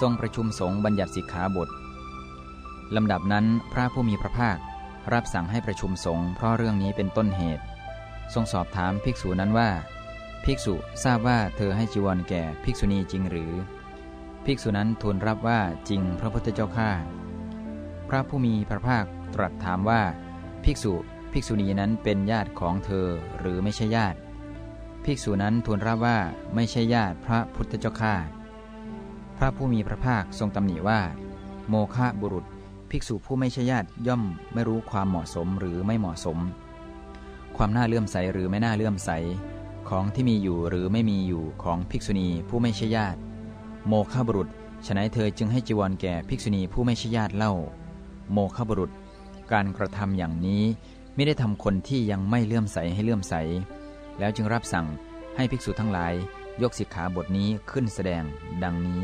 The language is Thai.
ทรงประชุมสงฆ์บัญญัติสิกขาบทลำดับนั้นพระผู้มีพระภาครับสั่งให้ประชุมสงฆ์เพราะเรื่องนี้เป็นต้นเหตุ ทรงสอบถามภิกษุนั้นว่า ภิกษุทราบว่าเธอให้จีวรแก่ภิกษุณีจริงหรือ ภิกษุนั้นทูลรับว่าจริงพระพุทธเจ้าข้าพระผู้มีพระภาคตรัสถามว่า ภิกษุภิกษุณีนั้นเป็นญาติของเธอหรือไม่ใช่ญาติ ภิกษุนั้นทูลรับว่าไม่ใช่ญาติพระพุทธเจ้าข้า ระผู้มีพระภาคทรงตำหนิว่า โมฆะบุรุษ ภิกษุผู้ไม่ใช่ญาติย่อมไม่รู้ความเหมาะสมหรือไม่เหมาะสม ความน่าเลื่อมใสหรือไม่น่าเลื่อมใส ของที่มีอยู่หรือไม่มีอยู่ของภิกษุณีผู้ไม่ใช่ญาติ โมฆะบุรุษฉนัยเธอจึงให้จีวรแก่ภิกษุณีผู้ไม่ใช่ญาติเล่า โมฆะบุรุษ การกระทำอย่างนี้ไม่ได้ทำคนที่ยังไม่เลื่อมใสให้เลื่อมใส แล้วจึงรับสั่งให้ภิกษุทั้งหลายยกสิกขาบทนี้ขึ้นแสดงดังนี้